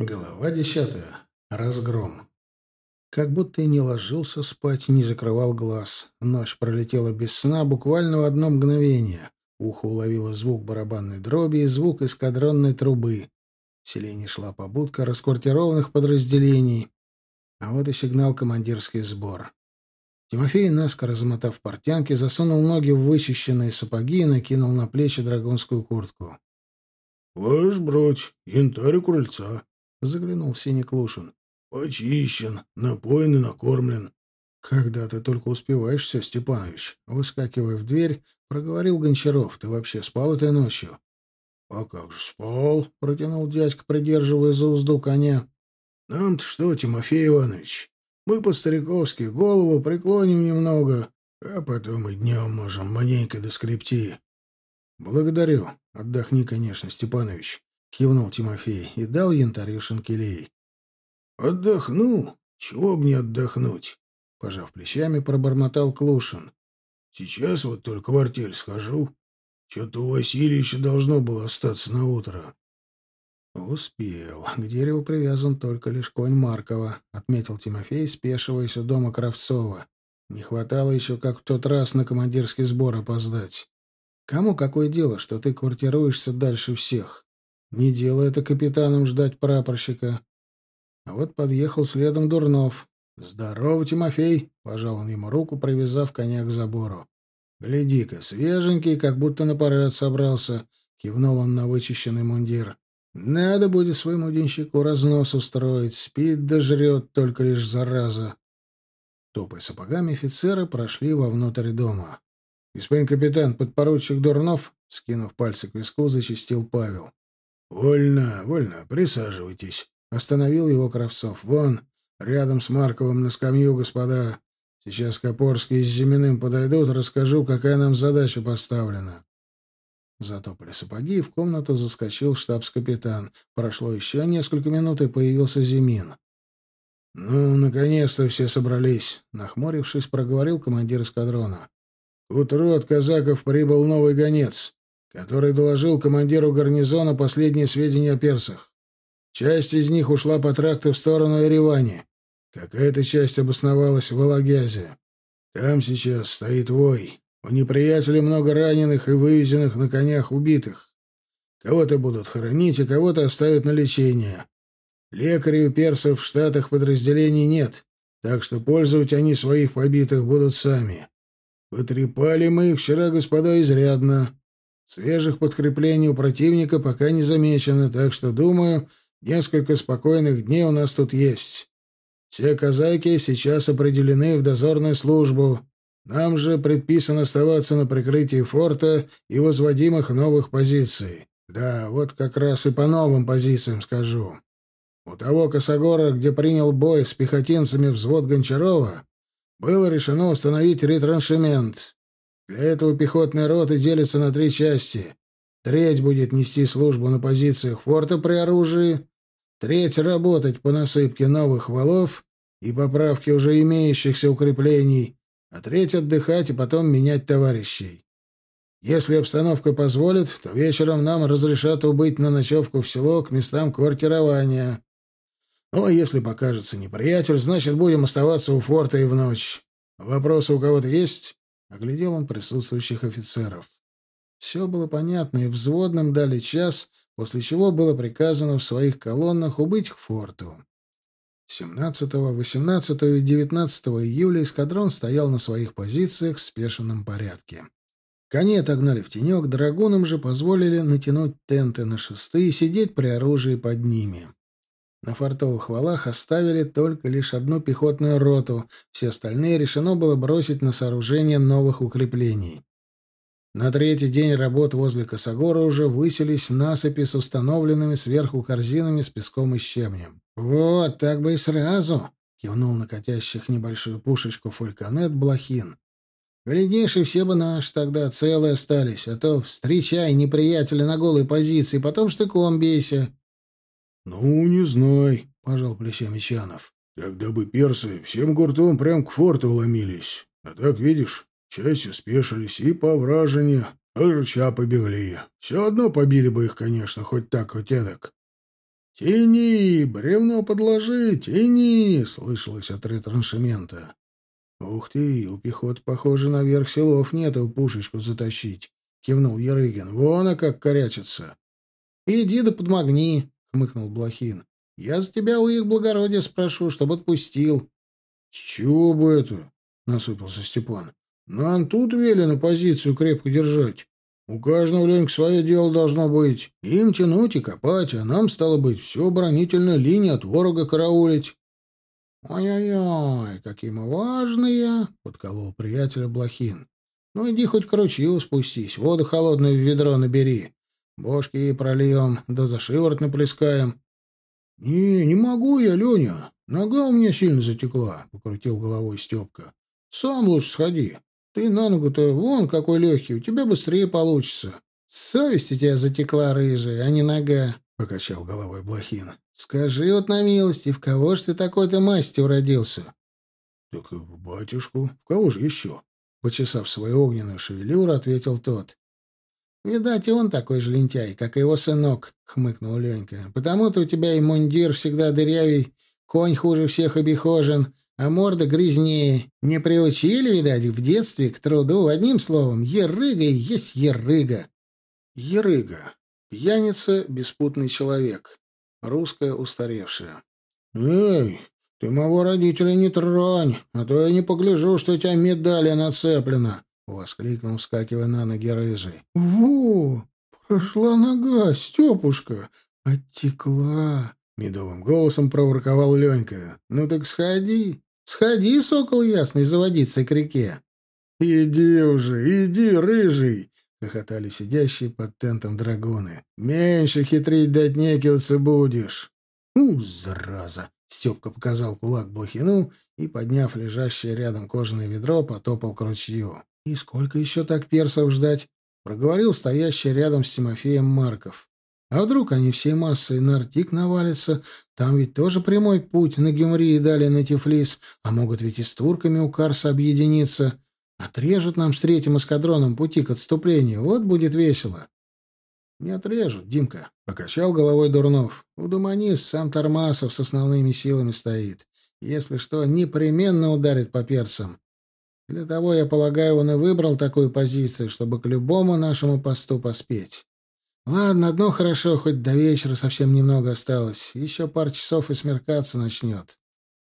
Глава десятая. Разгром. Как будто и не ложился спать, не закрывал глаз. Ночь пролетела без сна буквально в одно мгновение. Ухо уловило звук барабанной дроби и звук эскадронной трубы. В селении шла побудка расквартированных подразделений. А вот и сигнал командирский сбор. Тимофей, наскоро замотав портянки, засунул ноги в вычищенные сапоги и накинул на плечи драгунскую куртку. — Ваш бродь, янтарь крыльца, — заглянул Синий Клушин. — Почищен, напоен и накормлен. — Когда ты только успеваешь все, Степанович? Выскакивая в дверь, проговорил Гончаров. — Ты вообще спал этой ночью? — А как же спал? — протянул дядька, придерживая за узду коня. — Нам-то что, Тимофей Иванович? Мы по-стариковски голову преклоним немного, а потом и днем можем маленько доскрепти. — Благодарю. Отдохни, конечно, Степанович. — кивнул Тимофей и дал янтарю шинкелей. — Отдохну? Чего б не отдохнуть? — пожав плечами, пробормотал Клушин. — Сейчас вот только в артель схожу. Что-то у Васильевича должно было остаться на утро. — Успел. К дереву привязан только лишь конь Маркова, — отметил Тимофей, спешиваясь у дома Кравцова. Не хватало еще, как в тот раз, на командирский сбор опоздать. Кому какое дело, что ты квартируешься дальше всех? Не дело это капитаном ждать прапорщика. А вот подъехал следом Дурнов. «Здорово, Тимофей!» — пожал он ему руку, привязав коня к забору. «Гляди-ка, свеженький, как будто на парад собрался», — кивнул он на вычищенный мундир. «Надо будет своему денщику разнос устроить. Спит да жрет только лишь зараза». Топая сапогами, офицеры прошли вовнутрь дома. «Господин капитан, подпоручик Дурнов», — скинув пальцы к виску, зачистил Павел. «Вольно, вольно, присаживайтесь», — остановил его Кравцов. «Вон, рядом с Марковым на скамью, господа. Сейчас Копорский с Зиминым подойдут, расскажу, какая нам задача поставлена». Затопали сапоги, и в комнату заскочил штабс-капитан. Прошло еще несколько минут, и появился Зимин. «Ну, наконец-то все собрались», — нахмурившись, проговорил командир эскадрона. «К утру от казаков прибыл новый гонец который доложил командиру гарнизона последние сведения о персах. Часть из них ушла по тракту в сторону Еревани. Какая-то часть обосновалась в Алагязе. Там сейчас стоит вой. У неприятеля много раненых и вывезенных на конях убитых. Кого-то будут хоронить, а кого-то оставят на лечение. Лекарей у персов в штатах подразделений нет, так что пользовать они своих побитых будут сами. Потрепали мы их вчера, господа, изрядно. Свежих подкреплений у противника пока не замечено, так что, думаю, несколько спокойных дней у нас тут есть. Все казаки сейчас определены в дозорную службу. Нам же предписано оставаться на прикрытии форта и возводимых новых позиций. Да, вот как раз и по новым позициям скажу. У того Косогора, где принял бой с пехотинцами взвод Гончарова, было решено установить ретраншемент. Для этого пехотная рота делится на три части. Треть будет нести службу на позициях форта при оружии, треть — работать по насыпке новых валов и поправке уже имеющихся укреплений, а треть — отдыхать и потом менять товарищей. Если обстановка позволит, то вечером нам разрешат убыть на ночевку в село к местам квартирования. Ну, а если покажется неприятель, значит, будем оставаться у форта и в ночь. Вопросы у кого-то есть? Оглядел он присутствующих офицеров. Все было понятно, и взводным дали час, после чего было приказано в своих колоннах убыть к форту. 17, 18 и 19 июля эскадрон стоял на своих позициях в спешенном порядке. Коней отогнали в тенек, драгунам же позволили натянуть тенты на шесты и сидеть при оружии под ними. На фортовых валах оставили только лишь одну пехотную роту, все остальные решено было бросить на сооружение новых укреплений. На третий день работ возле Косогора уже высились насыпи с установленными сверху корзинами с песком и щебнем. «Вот, так бы и сразу!» — кивнул на небольшую пушечку фульканет Блохин. «Глядишь, и все бы наши тогда целые остались, а то встречай неприятеля на голой позиции, потом штыком бейся. «Ну, не знай», — пожал плечами Чанов. «Тогда бы персы всем гуртом прям к форту вломились. А так, видишь, частью спешились и по вражине, а рыча побегли. Все одно побили бы их, конечно, хоть так, хоть эдак». «Тяни! Бревно подложи! Тяни!» — слышалось от ретраншемента. «Ух ты! У пехоты, похоже, наверх селов нету пушечку затащить!» — кивнул Ярыгин. «Вон, а как корячится!» «Иди да подмогни!» — хмыкнул Блохин. «Я за тебя у их благородия спрошу, чтобы отпустил». «С чего бы это?» — насупился Степан. «Нам тут велено позицию крепко держать. У каждого Ленька свое дело должно быть. Им тянуть и копать, а нам, стало быть, всю оборонительную линию от ворога караулить. «Ой-ой-ой, какие мы важные!» — подколол приятеля Блохин. «Ну иди хоть к ручью спустись, воду холодную в ведро набери. Бошки прольем, да за шиворот наплескаем». «Не, не могу я, Леня. Нога у меня сильно затекла», — покрутил головой Степка. «Сам лучше сходи. Ты на ногу-то вон какой легкий, у тебя быстрее получится. Совесть у тебя затекла рыжая, а не нога, — покачал головой Блохин. Скажи вот на милости, в кого ж ты такой-то масти уродился? Так в батюшку. В кого же еще? Почесав свою огненную шевелюру, ответил тот. «Видать, и он такой же лентяй, как и его сынок», — хмыкнул Ленька. «Потому-то у тебя и мундир всегда дырявый, конь хуже всех обихожен, а морда грязнее. Не приучили, видать, в детстве к труду. Одним словом, ерыга и есть ерыга. Ерыга. Пьяница, беспутный человек. Русская устаревшая. «Эй, ты моего родителя не тронь, а то я не погляжу, что у тебя медали нацеплена!» — воскликнул, вскакивая на ноги рыжий. «Во! Прошла нога, Степушка! Оттекла!» — медовым голосом проворковал Ленька. «Ну так сходи, Сходи, сокол ясный, заводиться к реке. — Иди уже, иди, рыжий! — хохотали сидящие под тентом драгоны. — Меньше хитрить да отнекиваться будешь. — Ну, зараза! — Степка показал кулак Блохину и, подняв лежащее рядом кожаное ведро, потопал к ручью. — И сколько еще так персов ждать? — проговорил стоящий рядом с Тимофеем Марков. А вдруг они всей массой на Артик навалятся? Там ведь тоже прямой путь на Гюмри и далее на Тифлис, а могут ведь и с турками у Карса объединиться. Отрежут нам с третьим эскадроном пути к отступлению. Вот будет весело. — Не отрежут, Димка, — покачал головой Дурнов. — У Думанис сам Тормасов с основными силами стоит. Если что, непременно ударит по перцам. Для того, я полагаю, он и выбрал такую позицию, чтобы к любому нашему посту поспеть. Ладно, одно хорошо, хоть до вечера совсем немного осталось. Еще пару часов и смеркаться начнет.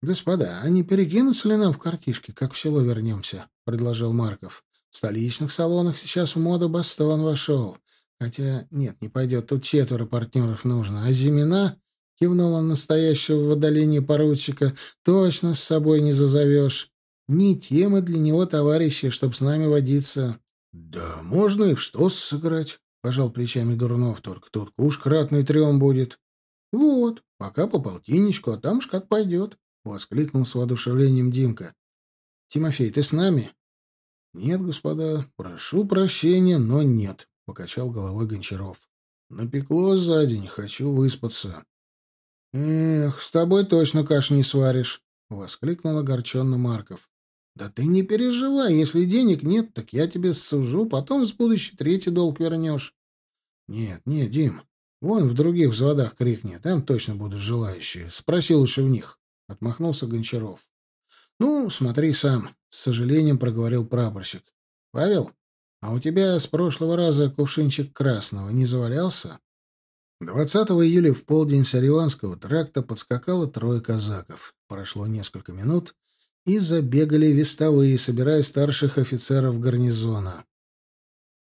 Господа, а не перекинуться ли нам в картишки, как в село вернемся? — предложил Марков. В столичных салонах сейчас в моду бастон вошел. Хотя, нет, не пойдет, тут четверо партнеров нужно. А Зимина, — кивнул он настоящего в отдалении поручика, — точно с собой не зазовешь. Не темы для него товарищи, чтоб с нами водиться. — Да можно и в что сыграть. — пожал плечами Дурнов. — Только тут куш кратный трем будет. — Вот, пока по полтинничку, а там уж как пойдет, — воскликнул с воодушевлением Димка. — Тимофей, ты с нами? — Нет, господа, прошу прощения, но нет, — покачал головой Гончаров. — Напекло за день, хочу выспаться. — Эх, с тобой точно каш не сваришь, — воскликнул огорченно Марков. Да ты не переживай, если денег нет, так я тебе сужу, потом с будущей третий долг вернешь. Нет, нет, Дим, вон в других взводах крикни, там точно будут желающие. Спроси лучше в них. Отмахнулся Гончаров. Ну, смотри сам, с сожалением проговорил прапорщик. Павел, а у тебя с прошлого раза кувшинчик красного не завалялся? 20 июля в полдень с Ариванского тракта подскакало трое казаков. Прошло несколько минут, и забегали вестовые, собирая старших офицеров гарнизона.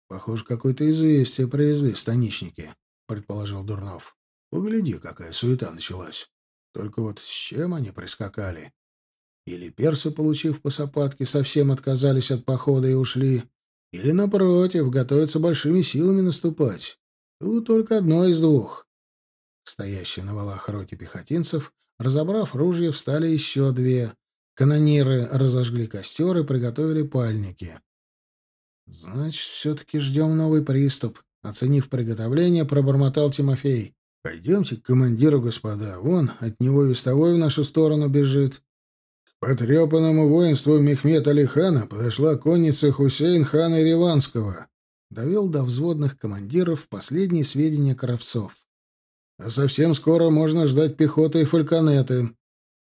«Похоже, какое-то известие привезли станичники», — предположил Дурнов. «Погляди, какая суета началась. Только вот с чем они прискакали? Или персы, получив по сапатке, совсем отказались от похода и ушли, или, напротив, готовятся большими силами наступать. Тут только одно из двух». Стоящие на валах роте пехотинцев, разобрав ружья, встали еще две — Канониры разожгли костер и приготовили пальники. «Значит, все-таки ждем новый приступ», — оценив приготовление, пробормотал Тимофей. «Пойдемте к командиру, господа. Вон, от него вестовой в нашу сторону бежит». К потрепанному воинству Мехмед Алихана подошла конница Хусейн хана Риванского. Довел до взводных командиров последние сведения Кравцов. а совсем скоро можно ждать пехоты и фальконеты.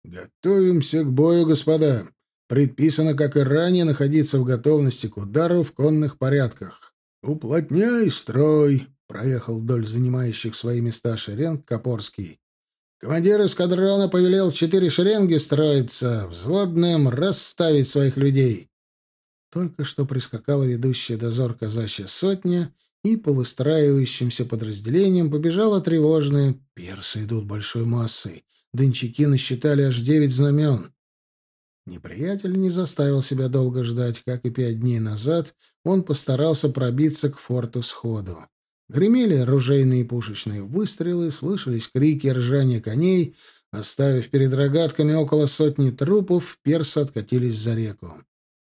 Готовимся к бою, господа. Предписано, как и ранее, находиться в готовности к удару в конных порядках. «Уплотняй строй!» — проехал вдоль занимающих свои места шеренг Копорский. Командир эскадрона повелел в четыре шеренги строиться, взводным расставить своих людей. Только что прискакала ведущая дозор казачья сотня, и по выстраивающимся подразделениям побежала тревожная. Персы идут большой массой. Дончаки насчитали аж девять знамен. Неприятель не заставил себя долго ждать. Как и пять дней назад, он постарался пробиться к форту сходу. Гремели ружейные и пушечные выстрелы, слышались крики и ржание коней. Оставив перед рогатками около сотни трупов, персы откатились за реку.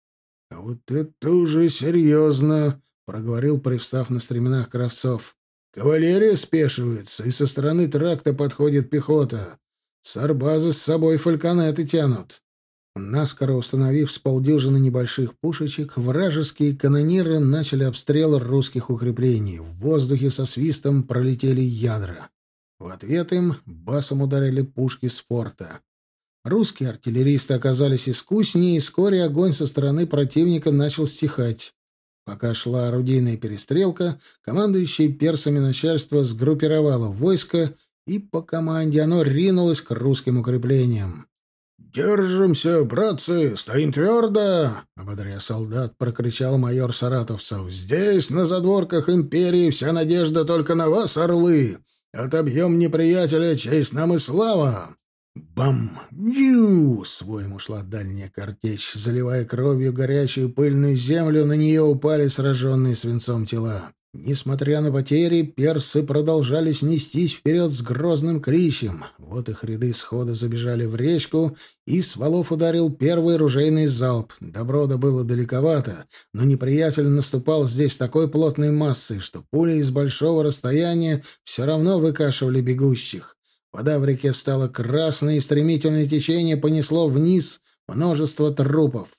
— А вот это уже серьезно! — проговорил, привстав на стременах Кравцов. — Кавалерия спешивается, и со стороны тракта подходит пехота. С арбаза с собой фальконеты тянут. Наскоро установив с полдюжины небольших пушечек, вражеские канониры начали обстрел русских укреплений. В воздухе со свистом пролетели ядра. В ответ им басом ударили пушки с форта. Русские артиллеристы оказались искуснее, и вскоре огонь со стороны противника начал стихать. Пока шла орудийная перестрелка, командующее персами начальство сгруппировало войско, и по команде оно ринулось к русским укреплениям. «Держимся, братцы! Стоим твердо!» — ободря солдат, прокричал майор Саратовцев. «Здесь, на задворках империи, вся надежда только на вас, орлы! Отобьем неприятеля, честь нам и слава!» Бам! Ю! Своим ушла дальняя картечь, заливая кровью горячую пыльную землю, на нее упали сраженные свинцом тела. Несмотря на потери, персы продолжали снестись вперед с грозным кличем. Вот их ряды схода забежали в речку, и с валов ударил первый ружейный залп. Доброда было далековато, но неприятель наступал здесь такой плотной массой, что пули из большого расстояния все равно выкашивали бегущих. Вода в реке стала красной, и стремительное течение понесло вниз множество трупов.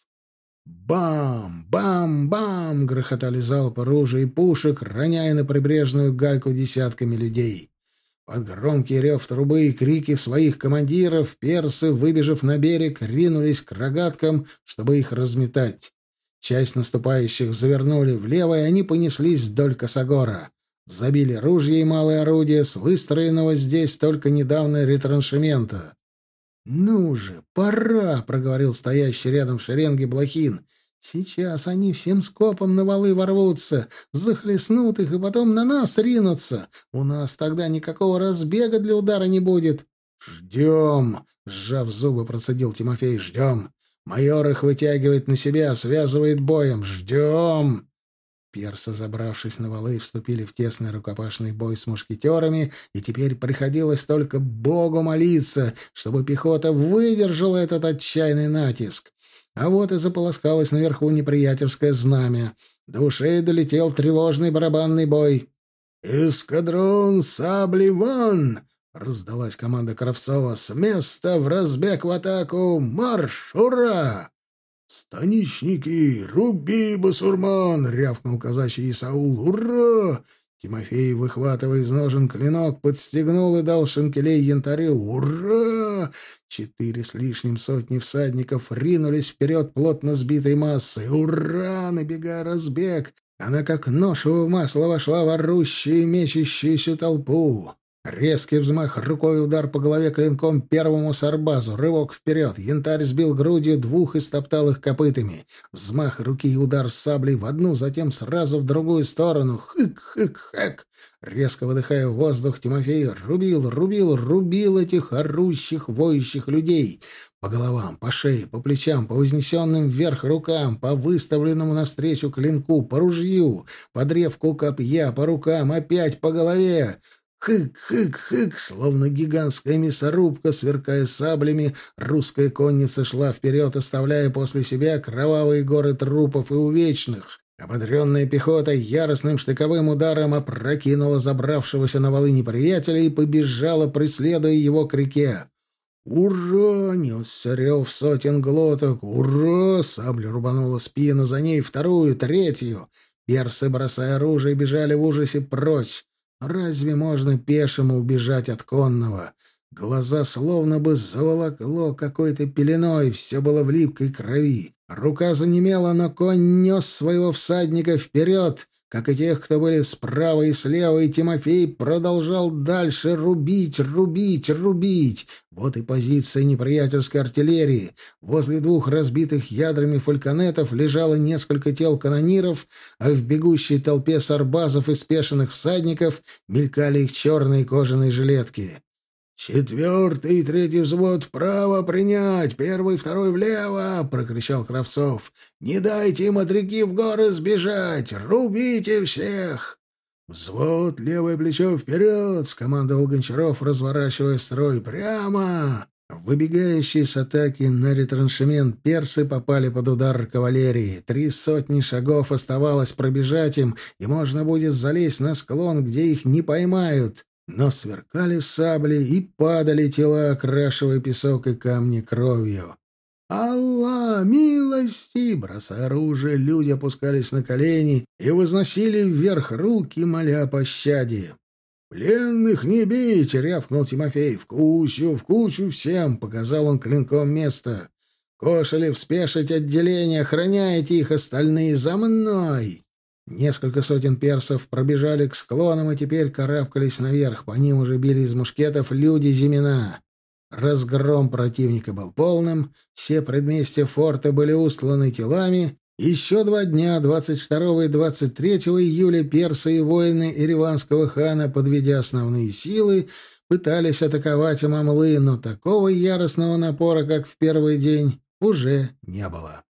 Бам! Бам! Бам! Грохотали залпы ружей и пушек, роняя на прибрежную гальку десятками людей. Под громкий рев трубы и крики своих командиров персы, выбежав на берег, ринулись к рогаткам, чтобы их разметать. Часть наступающих завернули влево, и они понеслись вдоль Косогора. Забили ружья и малые орудия с выстроенного здесь только недавно ретраншемента. «Ну же, пора!» — проговорил стоящий рядом в шеренге Блохин. «Сейчас они всем скопом на валы ворвутся, захлестнут их и потом на нас ринутся. У нас тогда никакого разбега для удара не будет». «Ждем!» — сжав зубы, процедил Тимофей. «Ждем! Майор их вытягивает на себя, связывает боем. Ждем!» Персы, забравшись на валы, вступили в тесный рукопашный бой с мушкетерами, и теперь приходилось только Богу молиться, чтобы пехота выдержала этот отчаянный натиск. А вот и заполоскалось наверху неприятельское знамя. До ушей долетел тревожный барабанный бой. «Эскадрон сабли вон!» — раздалась команда Кравцова. «С места в разбег в атаку! Марш! Ура!» «Станичники! Руби, басурман!» — рявкнул казачий Исаул. «Ура!» Тимофей, выхватывая из ножен клинок, подстегнул и дал шинкелей янтарю. «Ура!» Четыре с лишним сотни всадников ринулись вперед плотно сбитой массой. «Ура!» Набегая разбег, она как нож в масло вошла в орущую, мечущуюся толпу. Резкий взмах рукой, удар по голове клинком первому сарбазу, рывок вперед. Янтарь сбил грудью двух и стоптал их копытами. Взмах руки и удар саблей в одну, затем сразу в другую сторону. Хык-хык-хэк. Резко выдыхая воздух, Тимофей рубил, рубил, рубил этих орущих, воющих людей. По головам, по шее, по плечам, по вознесенным вверх рукам, по выставленному навстречу клинку, по ружью, по древку копья, по рукам, опять по голове. Хык-хык-хык, словно гигантская мясорубка, сверкая саблями, русская конница шла вперед, оставляя после себя кровавые горы трупов и увечных. Ободренная пехота яростным штыковым ударом опрокинула забравшегося на валы неприятеля и побежала, преследуя его к реке. «Ура!» — несся рев сотен глоток. «Ура!» — сабля рубанула спину, за ней вторую, третью. Персы, бросая оружие, бежали в ужасе прочь. Разве можно пешему убежать от конного? Глаза словно бы заволокло какой-то пеленой, все было в липкой крови. Рука занемела, но конь нес своего всадника вперед, как и тех, кто были справа и слева, и Тимофей продолжал дальше рубить, рубить, рубить. Вот и позиция неприятельской артиллерии. Возле двух разбитых ядрами фальконетов лежало несколько тел канониров, а в бегущей толпе сарбазов и спешенных всадников мелькали их черные кожаные жилетки. «Четвертый и третий взвод вправо принять, первый второй влево!» — прокричал Кравцов. «Не дайте им от реки в горы сбежать! Рубите всех!» «Взвод, левое плечо вперед!» — скомандовал Гончаров, разворачивая строй. «Прямо!» Выбегающие с атаки на ретраншемент персы попали под удар кавалерии. Три сотни шагов оставалось пробежать им, и можно будет залезть на склон, где их не поймают но сверкали сабли и падали тела, окрашивая песок и камни кровью. «Алла, милости!» Бросая оружие, люди опускались на колени и возносили вверх руки, моля о пощаде. «Пленных не бить!» — рявкнул Тимофей. «В кучу, в кучу всем!» — показал он клинком место. «Кошелев, спешить отделение, охраняйте их, остальные за мной!» Несколько сотен персов пробежали к склонам и теперь карабкались наверх. По ним уже били из мушкетов люди Зимина. Разгром противника был полным, все предместья форта были устланы телами. Еще два дня, 22 и 23 июля, персы и воины Ириванского хана, подведя основные силы, пытались атаковать Мамлы, но такого яростного напора, как в первый день, уже не было.